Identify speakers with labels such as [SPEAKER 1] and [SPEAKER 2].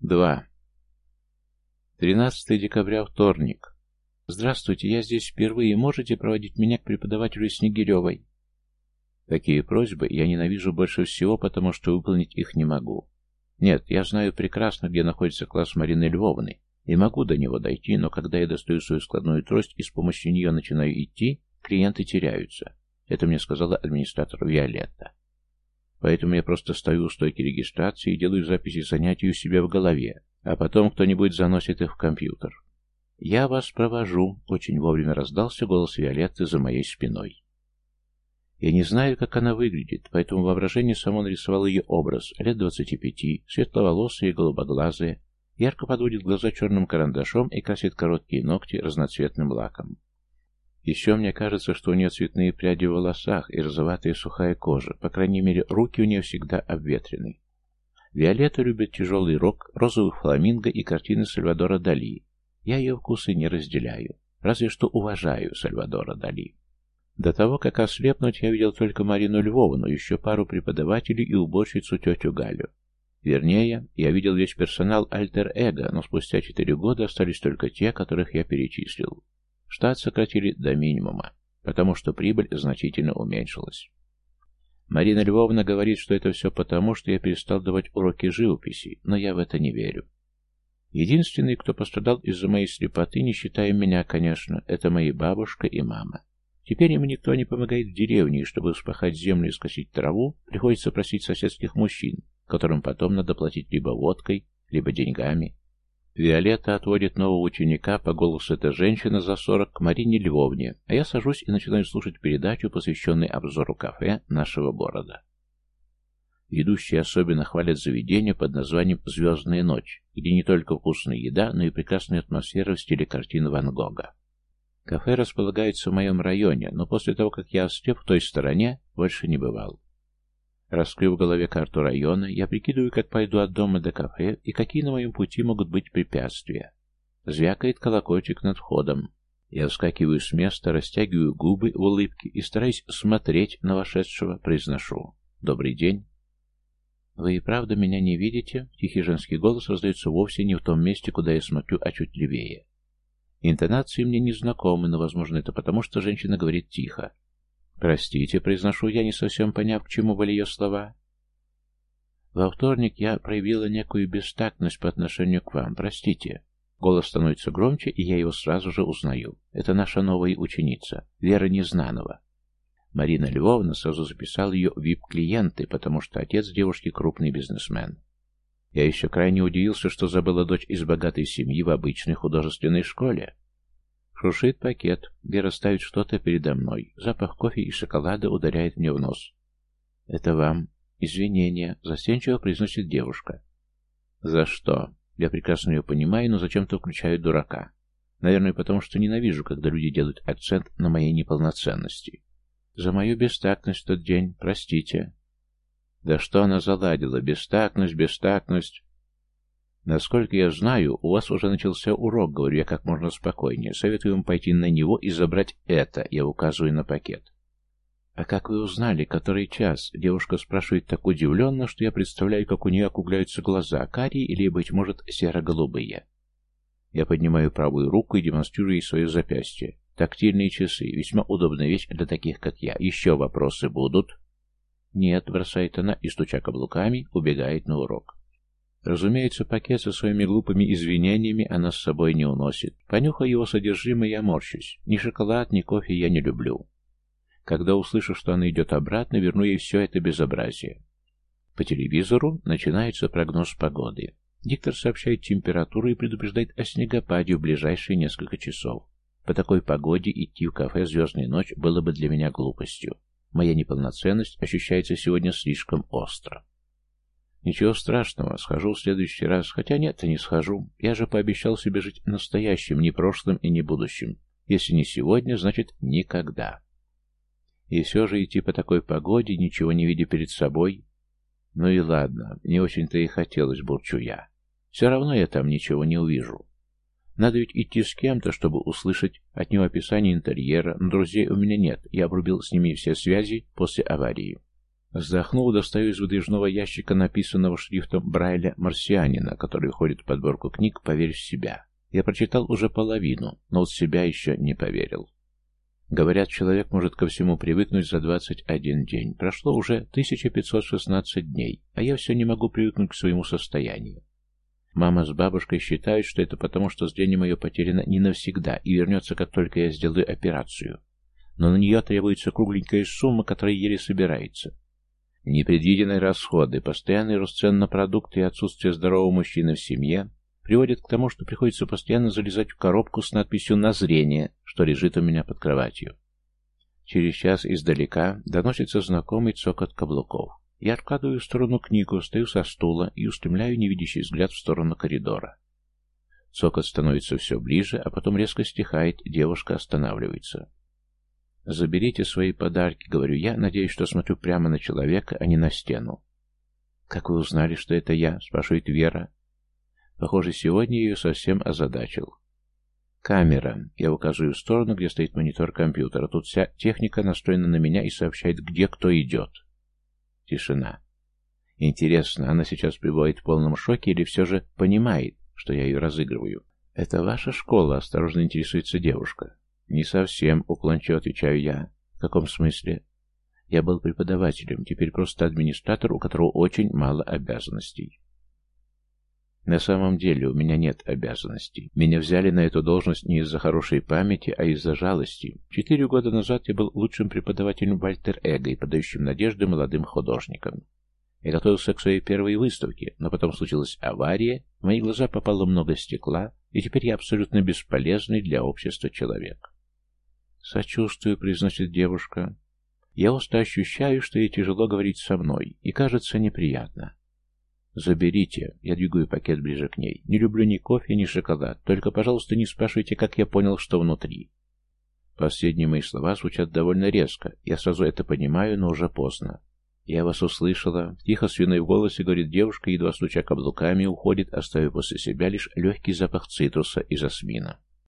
[SPEAKER 1] 2. 13 декабря, вторник. Здравствуйте, я здесь впервые. Можете проводить меня к преподавателю Снегиревой? Такие просьбы я ненавижу больше всего, потому что выполнить их не могу. Нет, я знаю прекрасно, где находится класс Марины Львовны, и могу до него дойти, но когда я достаю свою складную трость и с помощью нее начинаю идти, клиенты теряются. Это мне сказала администратор Виолетта. Поэтому я просто стою у стойки регистрации и делаю записи занятий у себя в голове, а потом кто-нибудь заносит их в компьютер. «Я вас провожу», — очень вовремя раздался голос Виолетты за моей спиной. Я не знаю, как она выглядит, поэтому воображение само нарисовало ее образ, лет двадцати пяти, светловолосые, голубоглазые, ярко подводит глаза черным карандашом и красит короткие ногти разноцветным лаком. Еще мне кажется, что у нее цветные пряди в волосах и розоватая сухая кожа, по крайней мере, руки у нее всегда обветрены. Виолетта любит тяжелый рок, розовых фламинго и картины Сальвадора Дали. Я ее вкусы не разделяю, разве что уважаю Сальвадора Дали. До того, как ослепнуть, я видел только Марину Львовну, еще пару преподавателей и уборщицу тетю Галю. Вернее, я видел весь персонал Альтер-Эго, но спустя четыре года остались только те, которых я перечислил. Штат сократили до минимума, потому что прибыль значительно уменьшилась. Марина Львовна говорит, что это все потому, что я перестал давать уроки живописи, но я в это не верю. Единственный, кто пострадал из-за моей слепоты, не считая меня, конечно, это мои бабушка и мама. Теперь им никто не помогает в деревне, и чтобы вспахать землю и скосить траву, приходится просить соседских мужчин, которым потом надо платить либо водкой, либо деньгами. Виолетта отводит нового ученика, по голосу эта женщина за сорок, к Марине Львовне, а я сажусь и начинаю слушать передачу, посвященную обзору кафе нашего города. Ведущие особенно хвалят заведение под названием «Звездная ночь», где не только вкусная еда, но и прекрасная атмосфера в стиле картин Ван Гога. Кафе располагается в моем районе, но после того, как я ослеп в той стороне, больше не бывал. Раскрыв в голове карту района, я прикидываю, как пойду от дома до кафе и какие на моем пути могут быть препятствия. Звякает колокольчик над входом. Я вскакиваю с места, растягиваю губы в улыбке и, стараясь смотреть на вошедшего, произношу «Добрый день». «Вы и правда меня не видите?» Тихий женский голос раздается вовсе не в том месте, куда я смотрю, а чуть левее. Интонации мне не знакомы, но, возможно, это потому, что женщина говорит тихо. «Простите», — произношу я, не совсем поняв, к чему были ее слова. «Во вторник я проявила некую бестактность по отношению к вам. Простите». Голос становится громче, и я его сразу же узнаю. Это наша новая ученица, Вера Незнанова. Марина Львовна сразу записала ее вип-клиенты, потому что отец девушки крупный бизнесмен. Я еще крайне удивился, что забыла дочь из богатой семьи в обычной художественной школе. Шуршит пакет. Вера ставит что-то передо мной. Запах кофе и шоколада ударяет мне в нос. «Это вам. Извинения», — застенчиво произносит девушка. «За что?» Я прекрасно ее понимаю, но зачем-то включаю дурака. Наверное, потому что ненавижу, когда люди делают акцент на моей неполноценности. За мою бестактность в тот день, простите. Да что она заладила? Бестактность, бестактность. «Насколько я знаю, у вас уже начался урок», — говорю я как можно спокойнее. «Советую вам пойти на него и забрать это», — я указываю на пакет. «А как вы узнали, который час?» Девушка спрашивает так удивленно, что я представляю, как у нее округляются глаза, карие или, быть может, серо-голубые. Я поднимаю правую руку и демонстрирую ей свое запястье. Тактильные часы. Весьма удобная вещь для таких, как я. Еще вопросы будут? Нет, бросает она и, стуча каблуками, убегает на урок. Разумеется, пакет со своими глупыми извинениями она с собой не уносит. Понюхая его содержимое, я морщусь. Ни шоколад, ни кофе я не люблю. Когда услышу, что она идет обратно, верну ей все это безобразие. По телевизору начинается прогноз погоды. Диктор сообщает температуру и предупреждает о снегопаде в ближайшие несколько часов. По такой погоде идти в кафе «Звездная ночь» было бы для меня глупостью. Моя неполноценность ощущается сегодня слишком остро. Ничего страшного, схожу в следующий раз. Хотя нет, не схожу. Я же пообещал себе жить настоящим, не прошлым и не будущим. Если не сегодня, значит никогда. И все же идти по такой погоде, ничего не видя перед собой. Ну и ладно, не очень-то и хотелось, бурчу я. Все равно я там ничего не увижу. Надо ведь идти с кем-то, чтобы услышать от него описание интерьера, но друзей у меня нет, я обрубил с ними все связи после аварии. Вздохнул, достаю из выдвижного ящика написанного шрифтом Брайля «Марсианина», который входит в подборку книг «Поверь в себя». Я прочитал уже половину, но вот себя еще не поверил. Говорят, человек может ко всему привыкнуть за 21 день. Прошло уже 1516 дней, а я все не могу привыкнуть к своему состоянию. Мама с бабушкой считают, что это потому, что зрение мое потеряно не навсегда и вернется, как только я сделаю операцию. Но на нее требуется кругленькая сумма, которая еле собирается. Непредвиденные расходы, постоянный рост цен на продукты и отсутствие здорового мужчины в семье приводят к тому, что приходится постоянно залезать в коробку с надписью «На зрение», что лежит у меня под кроватью. Через час издалека доносится знакомый цокот каблуков. Я откладываю в сторону книгу, стою со стула и устремляю невидящий взгляд в сторону коридора. Цокот становится все ближе, а потом резко стихает, девушка останавливается. «Заберите свои подарки», — говорю я, надеюсь, что смотрю прямо на человека, а не на стену. «Как вы узнали, что это я?» — спрашивает Вера. Похоже, сегодня ее совсем озадачил. «Камера». Я указываю в сторону, где стоит монитор компьютера. Тут вся техника настроена на меня и сообщает, где кто идет. Тишина. Интересно, она сейчас пребывает в полном шоке или все же понимает, что я ее разыгрываю? «Это ваша школа?» — осторожно интересуется девушка. «Не совсем», — уклончиво отвечаю я. «В каком смысле?» «Я был преподавателем, теперь просто администратор, у которого очень мало обязанностей». На самом деле у меня нет обязанностей. Меня взяли на эту должность не из-за хорошей памяти, а из-за жалости. Четыре года назад я был лучшим преподавателем Вальтер Эго и подающим надежды молодым художникам. Я готовился к своей первой выставке, но потом случилась авария, в мои глаза попало много стекла, и теперь я абсолютно бесполезный для общества человек. «Сочувствую», — произносит девушка. «Я остро ощущаю, что ей тяжело говорить со мной, и кажется неприятно. «Заберите». Я двигаю пакет ближе к ней. «Не люблю ни кофе, ни шоколад. Только, пожалуйста, не спрашивайте, как я понял, что внутри». Последние мои слова звучат довольно резко. Я сразу это понимаю, но уже поздно. «Я вас услышала». Тихо свиной в голосе говорит девушка, едва стуча каблуками, уходит, оставив после себя лишь легкий запах цитруса и жасмина.